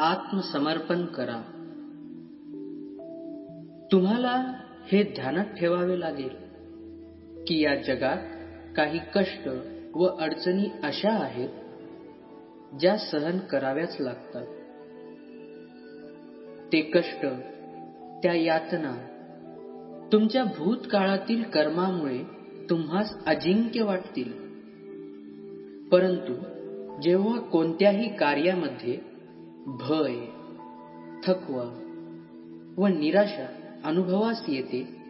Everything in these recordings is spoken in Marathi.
आत्मसमर्पण करा. तुम्हाला हे ध्यानात ठेवावे लागेल की या जगात काही कष्ट व अडचणी अशा आहेत ज्या सहन कराव्याच लागतात. ते कष्ट त्या यातना तुमच्या भूतकाळातील कर्मामुळे तुम्हास अजिंक्य वाटतील. परंतु जेव्हा कोणत्याही कार्यामध्ये भय थकवा व निराशा अनुभवास येते.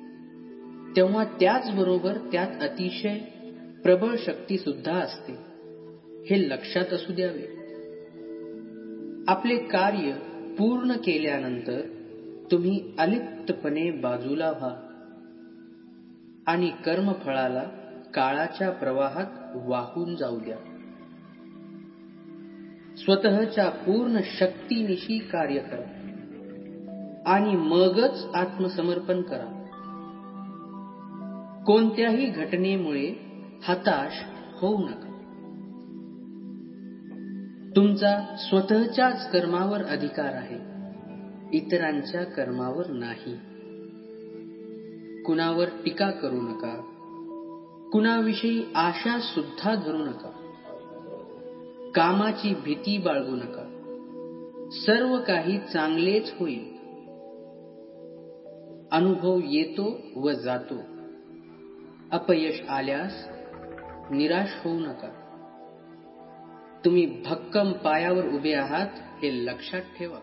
तेव्हा त्याचबरोबर त्यात अतिशय प्रबळ शक्ती सुद्धा असते. हे लक्षात असू द्यावे. आपले कार्य पूर्ण केल्यानंतर तुम्ही अलिप्तपणे बाजूला व्हा आणि कर्मफळाला काळाच्या प्रवाहात वाहून जाऊ द्या. स्वतःच्या पूर्ण शक्तीनिशी कार्य करा. आणि मगच आत्मसमर्पण करा. कोणत्याही घटनेमुळे हताश होऊ नका. तुमचा स्वतःच्याच कर्मावर अधिकार आहे. इतरांच्या कर्मावर नाही. कुणावर टीका करू नका. कुणाविषयी आशा सुद्धा धरू नका. कामाची भीती बाळगू नका. सर्व काही चांगलेच होईल. अनुभव येतो व जातो. अपयश आल्यास निराश होऊ नका. तुम्ही भक्कम पायावर उभे आहात हे लक्षात ठेवा.